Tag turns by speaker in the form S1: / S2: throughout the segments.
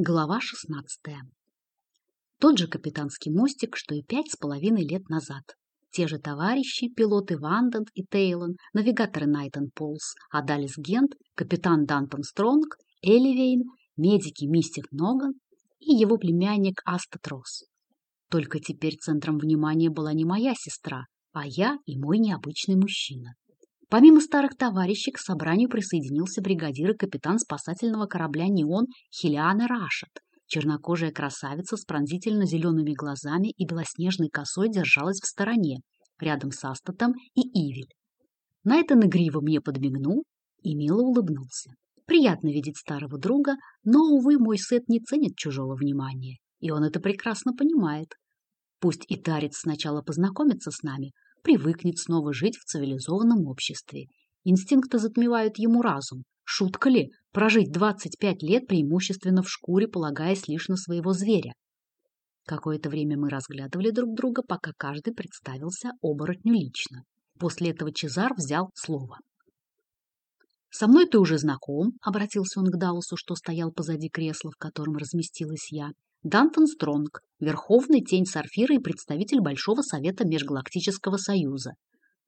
S1: Глава 16. Тот же капитанский мостик, что и пять с половиной лет назад. Те же товарищи, пилоты Ванден и Тейлон, навигаторы Найтон Полс, Адалис Гент, капитан Дантон Стронг, Эливейн, медики Мистик Ноган и его племянник Астатрос. Только теперь центром внимания была не моя сестра, а я и мой необычный мужчина. Помимо старых товарищей к собранию присоединился бригадир и капитан спасательного корабля «Неон» Хелиана Рашет. Чернокожая красавица с пронзительно-зелеными глазами и белоснежной косой держалась в стороне, рядом с Астатом и Ивель. Найтан игриво мне подмигнул и мило улыбнулся. Приятно видеть старого друга, но, увы, мой сет не ценит чужого внимания, и он это прекрасно понимает. Пусть и Тарец сначала познакомится с нами, привыкнет снова жить в цивилизованном обществе. Инстинкты затмевают ему разум. Шутка ли прожить 25 лет преимущественно в шкуре, полагаясь лишь на своего зверя? Какое-то время мы разглядывали друг друга, пока каждый представился оборотню лично. После этого Чезар взял слово. «Со мной ты уже знаком», — обратился он к Даусу, что стоял позади кресла, в котором разместилась я. Дантон Стронг, верховный тень Сарфира и представитель Большого Совета Межгалактического Союза.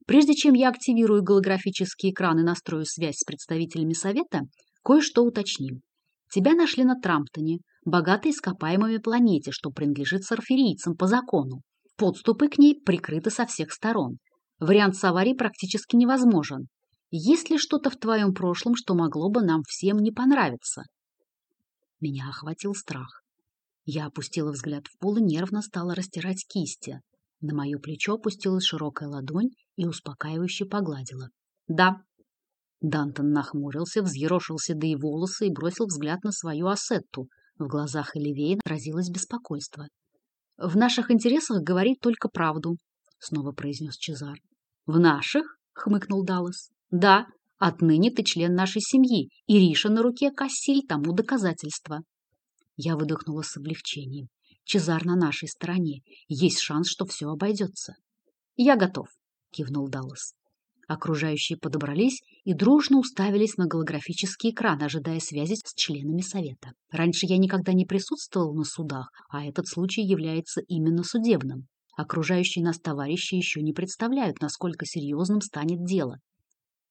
S1: Прежде чем я активирую голографический экран и настрою связь с представителями Совета, кое-что уточним. Тебя нашли на Трамптоне, богатой ископаемыми планете, что принадлежит сарфирийцам по закону. Подступы к ней прикрыты со всех сторон. Вариант с аварией практически невозможен. Есть ли что-то в твоем прошлом, что могло бы нам всем не понравиться? Меня охватил страх. Я опустила взгляд в пол и нервно стала растирать кисти. На мое плечо опустилась широкая ладонь и успокаивающе погладила. «Да». Дантон нахмурился, взъерошился до и волосы и бросил взгляд на свою ассетту. В глазах Эливейн отразилось беспокойство. «В наших интересах говорить только правду», — снова произнес Чезар. «В наших?» — хмыкнул Даллас. «Да, отныне ты член нашей семьи, и Риша на руке Кассиль тому доказательство». Я выдохнула с облегчением. Чезар на нашей стороне. Есть шанс, что все обойдется. Я готов, кивнул Даллас. Окружающие подобрались и дружно уставились на голографический экран, ожидая связи с членами совета. Раньше я никогда не присутствовал на судах, а этот случай является именно судебным. Окружающие нас товарищи еще не представляют, насколько серьезным станет дело.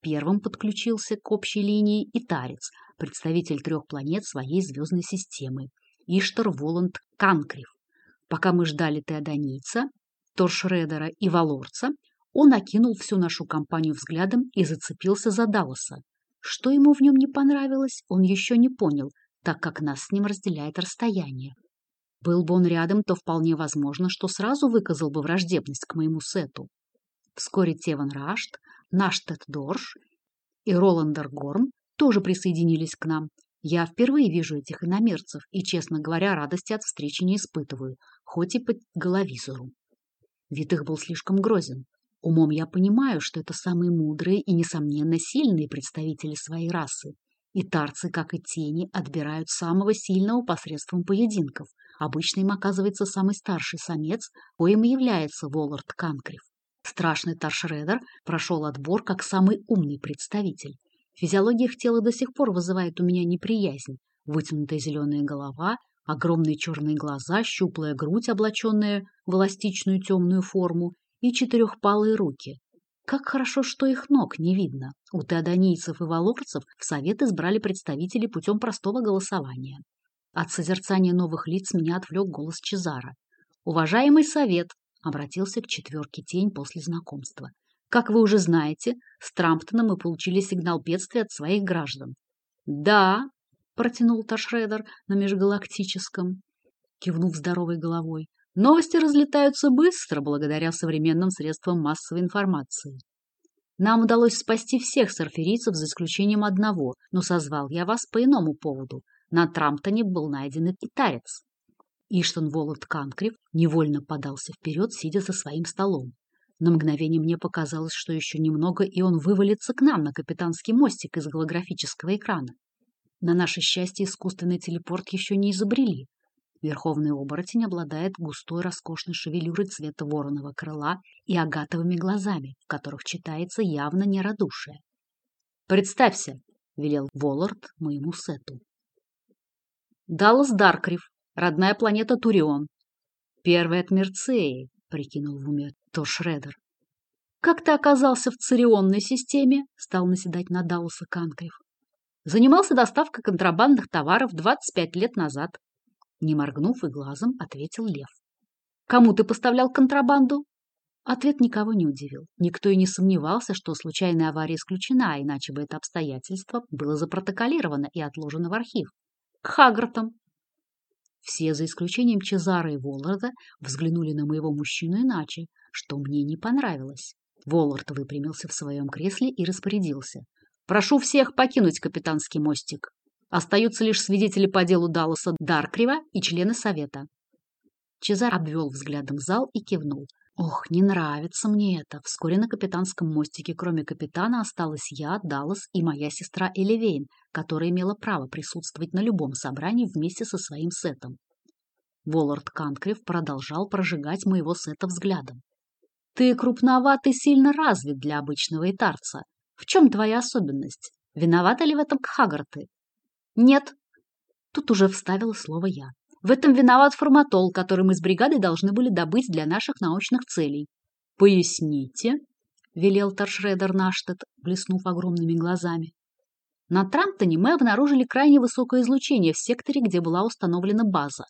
S1: Первым подключился к общей линии и Тарец, представитель трех планет своей звездной системы. Иштар Воланд Канкрив. Пока мы ждали Теодонийца, Торшредера и Валорца, он окинул всю нашу компанию взглядом и зацепился за Далласа. Что ему в нем не понравилось, он еще не понял, так как нас с ним разделяет расстояние. Был бы он рядом, то вполне возможно, что сразу выказал бы враждебность к моему сету. Вскоре Теван Рашт, Наштет Дорш и Роландер Горн тоже присоединились к нам, я впервые вижу этих иномерцев и, честно говоря, радости от встречи не испытываю, хоть и по головизору. Вид их был слишком грозен. Умом я понимаю, что это самые мудрые и, несомненно, сильные представители своей расы. И тарцы, как и тени, отбирают самого сильного посредством поединков. Обычно им оказывается самый старший самец, коим и является Воллард Канкрив. Страшный Таршредер прошел отбор как самый умный представитель. Физиология их тела до сих пор вызывает у меня неприязнь. Вытянутая зеленая голова, огромные черные глаза, щуплая грудь, облаченная в эластичную темную форму, и четырехпалые руки. Как хорошо, что их ног не видно. У теодонийцев и волорцев в совет избрали представителей путем простого голосования. От созерцания новых лиц меня отвлек голос Чезара. «Уважаемый совет!» — обратился к четверке тень после знакомства. Как вы уже знаете, с Трамптона мы получили сигнал бедствия от своих граждан. Да, протянул Ташредер на межгалактическом, кивнув здоровой головой. Новости разлетаются быстро благодаря современным средствам массовой информации. Нам удалось спасти всех сарферийцев за исключением одного, но созвал я вас по иному поводу. На Трамптоне был найден и китаец. Иштон Волод Канкрив невольно подался вперед, сидя за своим столом. На мгновение мне показалось, что еще немного, и он вывалится к нам на капитанский мостик из голографического экрана. На наше счастье искусственный телепорт еще не изобрели. Верховный оборотень обладает густой роскошной шевелюрой цвета вороного крыла и агатовыми глазами, в которых читается явно нерадушие. «Представься!» — велел Воллард моему сету. Даллас Даркрив, родная планета Турион. Первый от Мерцеи, прикинул в уме Тор Шредер. Как ты оказался в цирионной системе? Стал наседать на Далласа Канкрив. Занимался доставкой контрабандных товаров 25 лет назад. Не моргнув и глазом, ответил Лев. Кому ты поставлял контрабанду? Ответ никого не удивил. Никто и не сомневался, что случайная авария исключена, иначе бы это обстоятельство было запротоколировано и отложено в архив. К Хагартам. Все, за исключением Чезара и Волларда, взглянули на моего мужчину иначе, что мне не понравилось. Воллард выпрямился в своем кресле и распорядился. «Прошу всех покинуть капитанский мостик. Остаются лишь свидетели по делу Далласа Даркрева и члены совета». Чезар обвел взглядом зал и кивнул. Ох, не нравится мне это. Вскоре на капитанском мостике, кроме капитана, осталась я, Даллас и моя сестра Элевейн, которая имела право присутствовать на любом собрании вместе со своим сетом. Воллард Канкрив продолжал прожигать моего сета взглядом. «Ты крупноват и сильно развит для обычного итарца. В чем твоя особенность? Виновата ли в этом Кхагарты?» «Нет». Тут уже вставила слово «я». В этом виноват форматол, который мы с бригадой должны были добыть для наших научных целей. «Поясните», — велел Торшредер Наштет, блеснув огромными глазами. На Трамптоне мы обнаружили крайне высокое излучение в секторе, где была установлена база.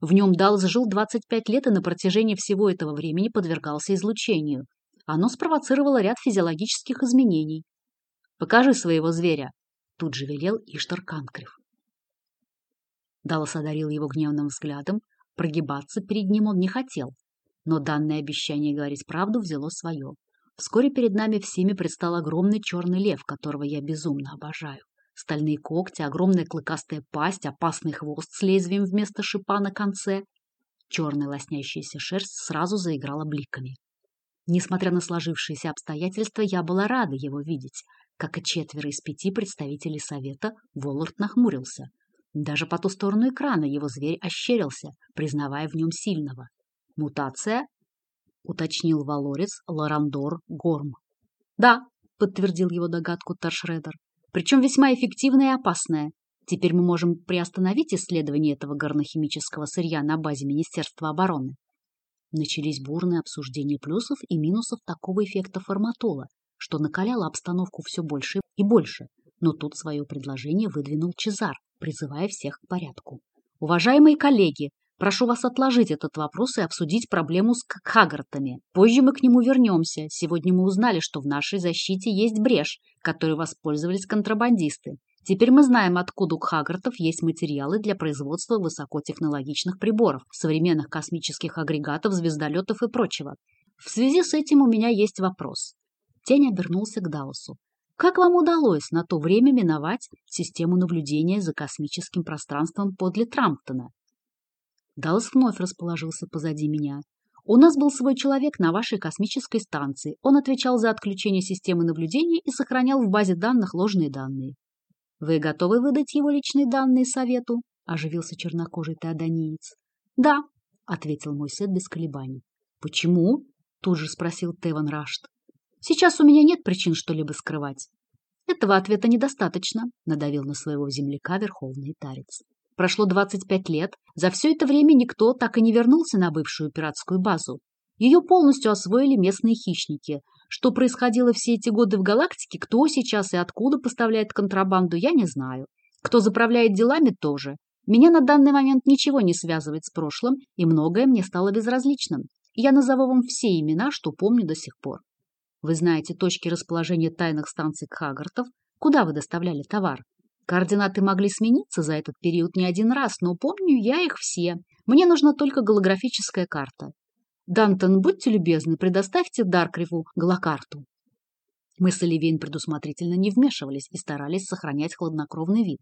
S1: В нем Даллас жил 25 лет и на протяжении всего этого времени подвергался излучению. Оно спровоцировало ряд физиологических изменений. «Покажи своего зверя», — тут же велел Иштар Канкрев. Даллас одарил его гневным взглядом. Прогибаться перед ним он не хотел. Но данное обещание говорить правду взяло свое. Вскоре перед нами всеми предстал огромный черный лев, которого я безумно обожаю. Стальные когти, огромная клыкастая пасть, опасный хвост с лезвием вместо шипа на конце. Черная лоснящаяся шерсть сразу заиграла бликами. Несмотря на сложившиеся обстоятельства, я была рада его видеть. Как и четверо из пяти представителей совета, Воллард нахмурился. Даже по ту сторону экрана его зверь ощерился, признавая в нем сильного. «Мутация?» — уточнил Валорец Лорандор Горм. «Да», — подтвердил его догадку Таршредер, «причем весьма эффективная и опасная. Теперь мы можем приостановить исследование этого горнохимического сырья на базе Министерства обороны». Начались бурные обсуждения плюсов и минусов такого эффекта форматола, что накаляло обстановку все больше и больше. Но тут свое предложение выдвинул Чезар, призывая всех к порядку. Уважаемые коллеги, прошу вас отложить этот вопрос и обсудить проблему с Хагартами. Позже мы к нему вернемся. Сегодня мы узнали, что в нашей защите есть брешь, которой воспользовались контрабандисты. Теперь мы знаем, откуда у Хагартов есть материалы для производства высокотехнологичных приборов, современных космических агрегатов, звездолетов и прочего. В связи с этим у меня есть вопрос. Тень обернулся к Даусу. Как вам удалось на то время миновать систему наблюдения за космическим пространством подле Трамптона? Даллас вновь расположился позади меня. У нас был свой человек на вашей космической станции. Он отвечал за отключение системы наблюдения и сохранял в базе данных ложные данные. Вы готовы выдать его личные данные совету? Оживился чернокожий теодониец. Да, ответил мой сет без колебаний. Почему? Тут же спросил Теван Рашт. Сейчас у меня нет причин что-либо скрывать. Этого ответа недостаточно, надавил на своего земляка верховный тарец. Прошло 25 лет. За все это время никто так и не вернулся на бывшую пиратскую базу. Ее полностью освоили местные хищники. Что происходило все эти годы в галактике, кто сейчас и откуда поставляет контрабанду, я не знаю. Кто заправляет делами, тоже. Меня на данный момент ничего не связывает с прошлым, и многое мне стало безразличным. Я назову вам все имена, что помню до сих пор. Вы знаете точки расположения тайных станций Кхагартов, куда вы доставляли товар. Координаты могли смениться за этот период не один раз, но помню я их все. Мне нужна только голографическая карта. Дантон, будьте любезны, предоставьте Даркриву голокарту. Мы с Оливейн предусмотрительно не вмешивались и старались сохранять хладнокровный вид.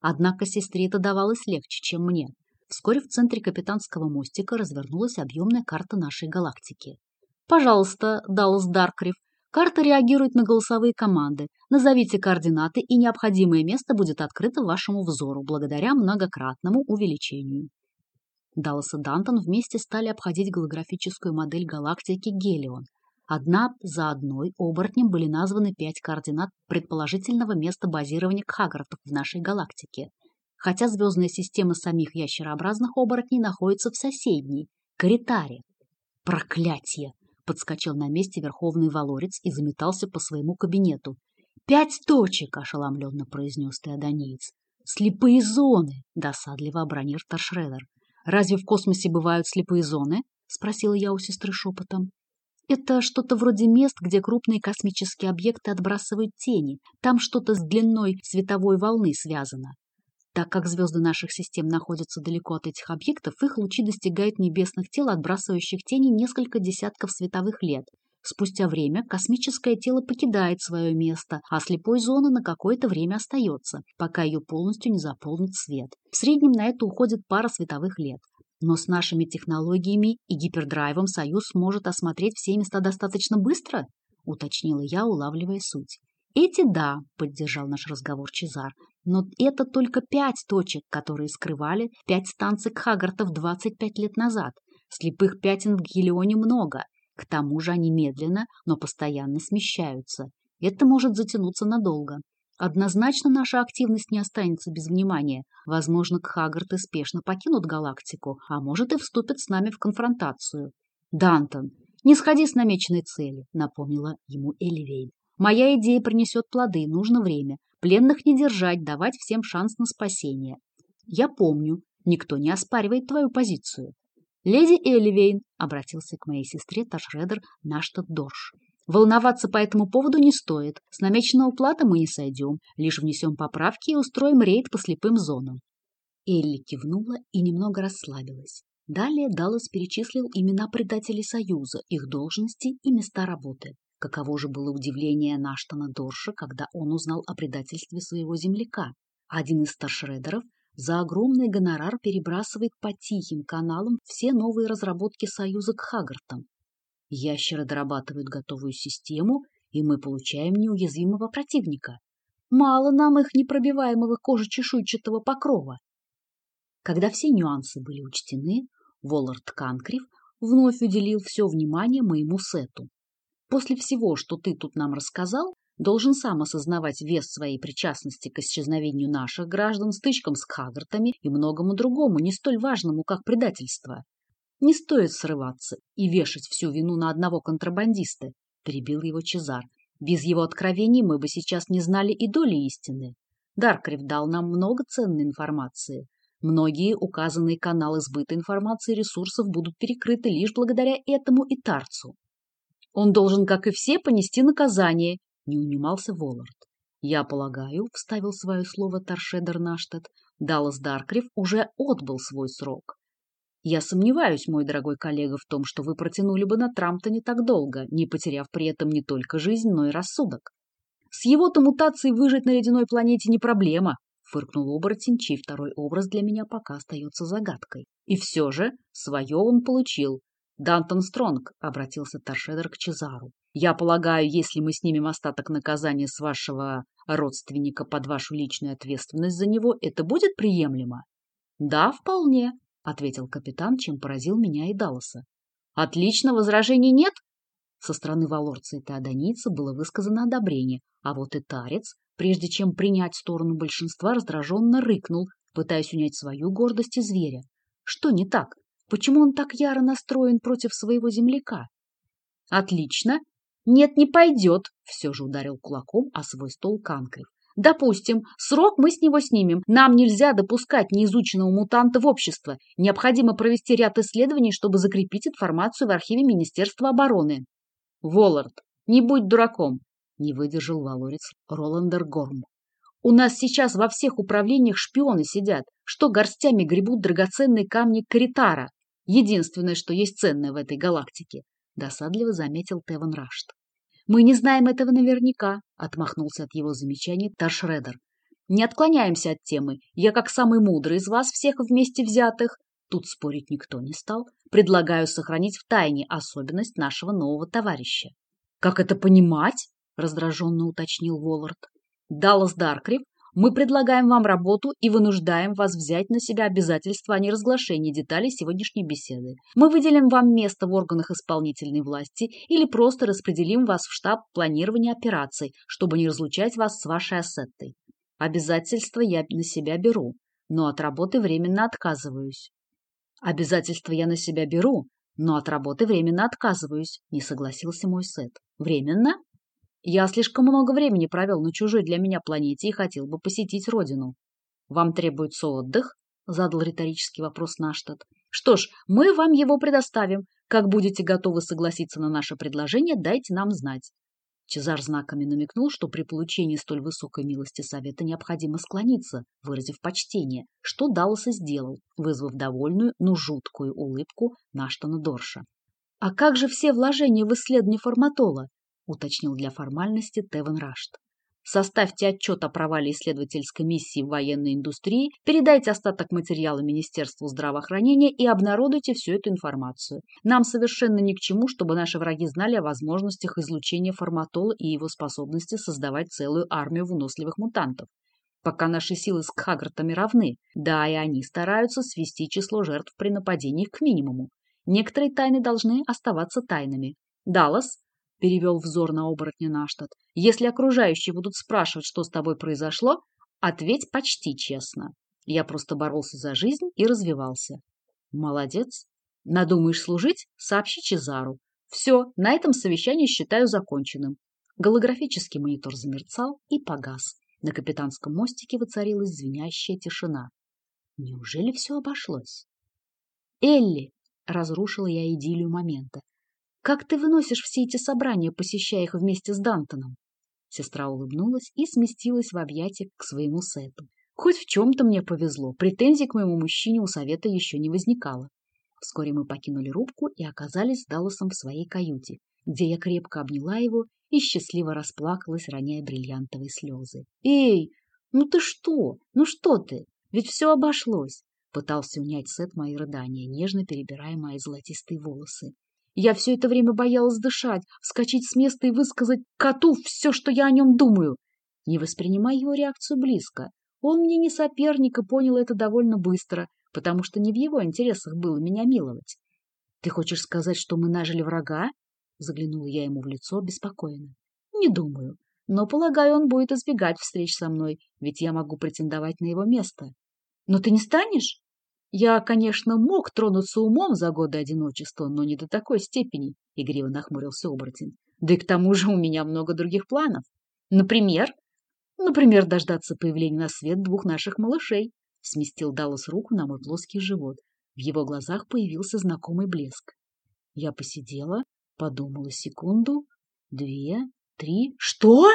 S1: Однако сестре это давалось легче, чем мне. Вскоре в центре капитанского мостика развернулась объемная карта нашей галактики. Пожалуйста, Даллас Даркрив, карта реагирует на голосовые команды. Назовите координаты, и необходимое место будет открыто вашему взору благодаря многократному увеличению. Даллас и Дантон вместе стали обходить голографическую модель галактики Гелион. Одна за одной оборотнем были названы пять координат предположительного места базирования Кхагартов в нашей галактике. хотя звездная система самих ящерообразных оборотней находится в соседней, Каритаре. Проклятье! Подскочил на месте верховный валорец и заметался по своему кабинету. «Пять точек!» — ошеломленно произнес теодонеец. «Слепые зоны!» — досадливо обронил Таршредер. «Разве в космосе бывают слепые зоны?» — спросила я у сестры шепотом. Это что-то вроде мест, где крупные космические объекты отбрасывают тени. Там что-то с длиной световой волны связано. Так как звезды наших систем находятся далеко от этих объектов, их лучи достигают небесных тел, отбрасывающих тени несколько десятков световых лет. Спустя время космическое тело покидает свое место, а слепой зона на какое-то время остается, пока ее полностью не заполнит свет. В среднем на это уходит пара световых лет. Но с нашими технологиями и гипердрайвом Союз сможет осмотреть все места достаточно быстро, уточнила я, улавливая суть. Эти да, поддержал наш разговор Чезар, но это только пять точек, которые скрывали пять станций Кхагартов 25 лет назад. Слепых пятен в Гелионе много. К тому же они медленно, но постоянно смещаются. Это может затянуться надолго. Однозначно наша активность не останется без внимания. Возможно, Кхагарты спешно покинут галактику, а может и вступят с нами в конфронтацию. «Дантон, не сходи с намеченной цели», — напомнила ему Эливейн. «Моя идея принесет плоды, нужно время. Пленных не держать, давать всем шанс на спасение. Я помню, никто не оспаривает твою позицию». «Леди Эливейн», — обратился к моей сестре Ташредер Наштад Дорш, Волноваться по этому поводу не стоит. С намеченного плата мы не сойдем, лишь внесем поправки и устроим рейд по слепым зонам. Элли кивнула и немного расслабилась. Далее Даллас перечислил имена предателей Союза, их должности и места работы. Каково же было удивление Наштана Дорша, когда он узнал о предательстве своего земляка. Один из старшредеров за огромный гонорар перебрасывает по тихим каналам все новые разработки Союза к Хагартам. Ящеры дорабатывают готовую систему, и мы получаем неуязвимого противника. Мало нам их непробиваемого кожи-чешуйчатого покрова. Когда все нюансы были учтены, Воллард Канкрив вновь уделил все внимание моему сету. После всего, что ты тут нам рассказал, должен сам осознавать вес своей причастности к исчезновению наших граждан, стычкам с Хагартами и многому другому, не столь важному, как предательство. Не стоит срываться и вешать всю вину на одного контрабандиста, перебил его Чезар. Без его откровений мы бы сейчас не знали и доли истины. Даркрив дал нам много ценной информации. Многие указанные каналы сбыта информации и ресурсов будут перекрыты лишь благодаря этому и Тарцу. Он должен, как и все, понести наказание, не унимался Воллард. Я полагаю, вставил свое слово Таршедер Наштад, Даллас Даркрив уже отбыл свой срок. Я сомневаюсь, мой дорогой коллега, в том, что вы протянули бы на Трамптоне так долго, не потеряв при этом не только жизнь, но и рассудок. С его-то мутацией выжить на ледяной планете не проблема, фыркнул оборотень, чей второй образ для меня пока остается загадкой. И все же свое он получил. Дантон Стронг, обратился Торшедер к Чезару. Я полагаю, если мы снимем остаток наказания с вашего родственника под вашу личную ответственность за него, это будет приемлемо? Да, вполне, — ответил капитан, чем поразил меня и Далласа. «Отлично, возражений нет?» Со стороны валорца и теодонийца было высказано одобрение, а вот и тарец, прежде чем принять сторону большинства, раздраженно рыкнул, пытаясь унять свою гордость и зверя. Что не так? Почему он так яро настроен против своего земляка? «Отлично! Нет, не пойдет!» — все же ударил кулаком о свой стол Канкрив. Допустим, срок мы с него снимем. Нам нельзя допускать неизученного мутанта в общество. Необходимо провести ряд исследований, чтобы закрепить информацию в архиве Министерства обороны. Воллард, не будь дураком, не выдержал валорец Роландер Горм. У нас сейчас во всех управлениях шпионы сидят, что горстями гребут драгоценные камни Каритара. Единственное, что есть ценное в этой галактике, досадливо заметил Теван Рашт. Мы не знаем этого наверняка, отмахнулся от его замечаний Таршредер. Не отклоняемся от темы. Я, как самый мудрый из вас всех вместе взятых, тут спорить никто не стал, предлагаю сохранить в тайне особенность нашего нового товарища. Как это понимать? раздраженно уточнил Воллард. Даллас Даркрив мы предлагаем вам работу и вынуждаем вас взять на себя обязательства о неразглашении деталей сегодняшней беседы. Мы выделим вам место в органах исполнительной власти или просто распределим вас в штаб планирования операций, чтобы не разлучать вас с вашей ассеттой. Обязательства я на себя беру. но от работы временно отказываюсь. Обязательства я на себя беру, но от работы временно отказываюсь, не согласился мой Сет. Временно? Я слишком много времени провел на чужой для меня планете и хотел бы посетить родину. Вам требуется отдых? Задал риторический вопрос Наштат. Что ж, мы вам его предоставим. Как будете готовы согласиться на наше предложение, дайте нам знать. Чезар знаками намекнул, что при получении столь высокой милости совета необходимо склониться, выразив почтение, что Даллас и сделал, вызвав довольную, но жуткую улыбку Наштана Дорша. «А как же все вложения в исследование форматола?» — уточнил для формальности Теван Рашт. Составьте отчет о провале исследовательской миссии в военной индустрии, передайте остаток материала Министерству здравоохранения и обнародуйте всю эту информацию. Нам совершенно ни к чему, чтобы наши враги знали о возможностях излучения форматола и его способности создавать целую армию выносливых мутантов. Пока наши силы с Кхагартами равны, да, и они стараются свести число жертв при нападениях к минимуму. Некоторые тайны должны оставаться тайнами. Даллас, перевел взор на оборотня Наштат. Если окружающие будут спрашивать, что с тобой произошло, ответь почти честно. Я просто боролся за жизнь и развивался. Молодец. Надумаешь служить? Сообщи Чезару. Все, на этом совещание считаю законченным. Голографический монитор замерцал и погас. На капитанском мостике воцарилась звенящая тишина. Неужели все обошлось? Элли! Разрушила я идиллию момента. Как ты выносишь все эти собрания, посещая их вместе с Дантоном? Сестра улыбнулась и сместилась в объятия к своему сету. Хоть в чем-то мне повезло, претензий к моему мужчине у совета еще не возникало. Вскоре мы покинули рубку и оказались с Далласом в своей каюте, где я крепко обняла его и счастливо расплакалась, роняя бриллиантовые слезы. «Эй, ну ты что? Ну что ты? Ведь все обошлось!» Пытался унять Сет мои рыдания, нежно перебирая мои золотистые волосы. Я все это время боялась дышать, вскочить с места и высказать коту все, что я о нем думаю. Не воспринимай его реакцию близко. Он мне не соперник и понял это довольно быстро, потому что не в его интересах было меня миловать. «Ты хочешь сказать, что мы нажили врага?» Заглянула я ему в лицо беспокойно. «Не думаю. Но, полагаю, он будет избегать встреч со мной, ведь я могу претендовать на его место. Но ты не станешь?» Я, конечно, мог тронуться умом за годы одиночества, но не до такой степени, — игриво нахмурился оборотень. Да и к тому же у меня много других планов. Например? Например, дождаться появления на свет двух наших малышей. Сместил Даллас руку на мой плоский живот. В его глазах появился знакомый блеск. Я посидела, подумала секунду, две, три. Что?